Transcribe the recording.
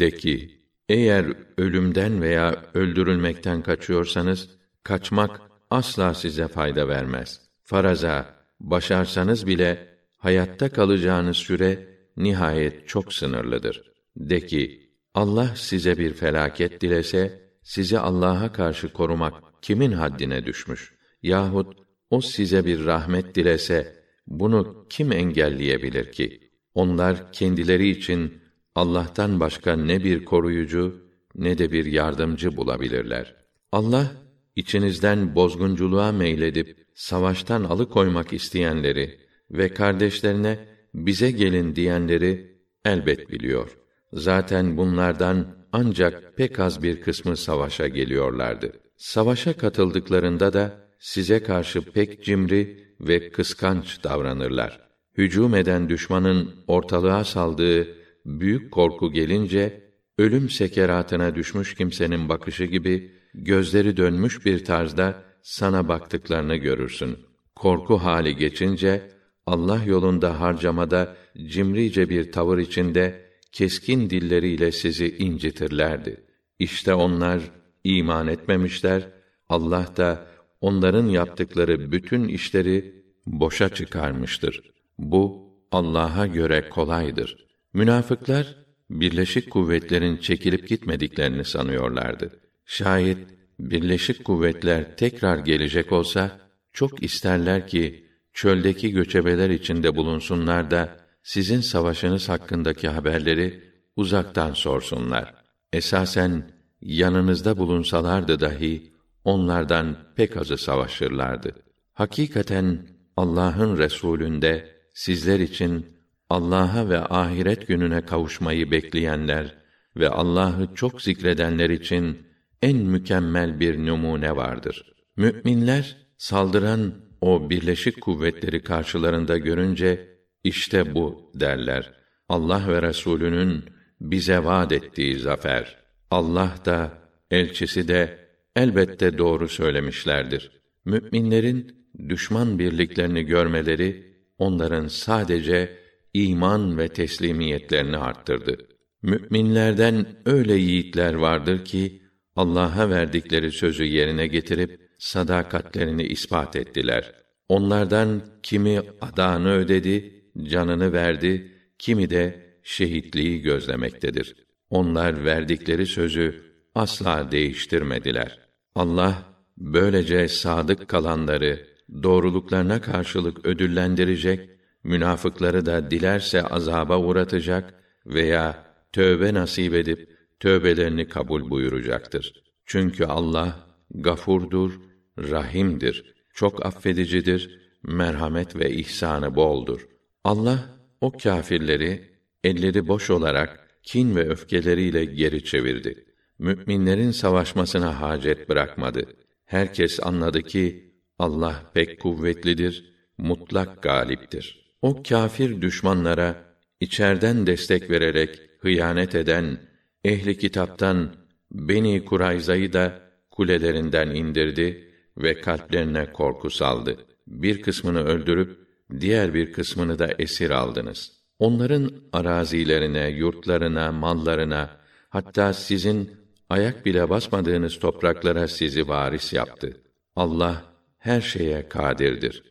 De ki, eğer ölümden veya öldürülmekten kaçıyorsanız, kaçmak asla size fayda vermez. Faraza, başarsanız bile, hayatta kalacağınız süre, nihayet çok sınırlıdır. De ki, Allah size bir felaket dilese, sizi Allah'a karşı korumak kimin haddine düşmüş? Yahut o size bir rahmet dilese, bunu kim engelleyebilir ki? Onlar kendileri için Allah'tan başka ne bir koruyucu ne de bir yardımcı bulabilirler. Allah içinizden bozgunculuğa meyledip savaştan alıkoymak isteyenleri ve kardeşlerine bize gelin diyenleri elbet biliyor. Zaten bunlardan ancak pek az bir kısmı savaşa geliyorlardı. Savaşa katıldıklarında da size karşı pek cimri ve kıskanç davranırlar. Hücum eden düşmanın ortalığa saldığı büyük korku gelince ölüm sekeratına düşmüş kimsenin bakışı gibi gözleri dönmüş bir tarzda sana baktıklarını görürsün. Korku hali geçince Allah yolunda harcamada cimrice bir tavır içinde keskin dilleriyle sizi incitirlerdi. İşte onlar iman etmemişler. Allah da onların yaptıkları bütün işleri boşa çıkarmıştır. Bu Allah'a göre kolaydır. Münafıklar birleşik kuvvetlerin çekilip gitmediklerini sanıyorlardı. Şayet birleşik kuvvetler tekrar gelecek olsa çok isterler ki çöldeki göçebeler içinde bulunsunlar da sizin savaşınız hakkındaki haberleri uzaktan sorsunlar. Esasen yanınızda bulunsalardı dahi onlardan pek azı savaşırlardı. Hakikaten Allah'ın Resulünde sizler için Allah'a ve ahiret gününe kavuşmayı bekleyenler ve Allah'ı çok zikredenler için en mükemmel bir numune vardır. Müminler saldıran o birleşik kuvvetleri karşılarında görünce işte bu derler. Allah ve Resulünün bize vaad ettiği zafer. Allah da elçisi de elbette doğru söylemişlerdir. Müminlerin düşman birliklerini görmeleri onların sadece iman ve teslimiyetlerini arttırdı. Müminlerden öyle yiğitler vardır ki Allah'a verdikleri sözü yerine getirip sadakatlerini ispat ettiler. Onlardan kimi adağını ödedi, canını verdi, kimi de şehitliği gözlemektedir. Onlar verdikleri sözü asla değiştirmediler. Allah böylece sadık kalanları doğruluklarına karşılık ödüllendirecek, münafıkları da dilerse azaba uğratacak veya tövbe nasip edip tövbelerini kabul buyuracaktır. Çünkü Allah gafurdur, rahimdir, çok affedicidir, merhamet ve ihsanı boldur. Allah o kâfirleri elleri boş olarak kin ve öfkeleriyle geri çevirdi. Müminlerin savaşmasına hacet bırakmadı. Herkes anladı ki Allah pek kuvvetlidir, mutlak galiptir. O kâfir düşmanlara içerden destek vererek hıyanet eden ehli kitaptan Beni Kurayza'yı da kulelerinden indirdi ve kalplerine korku saldı. Bir kısmını öldürüp diğer bir kısmını da esir aldınız. Onların arazilerine, yurtlarına, mallarına, hatta sizin ayak bile basmadığınız topraklara sizi varis yaptı. Allah her şeye kadirdir.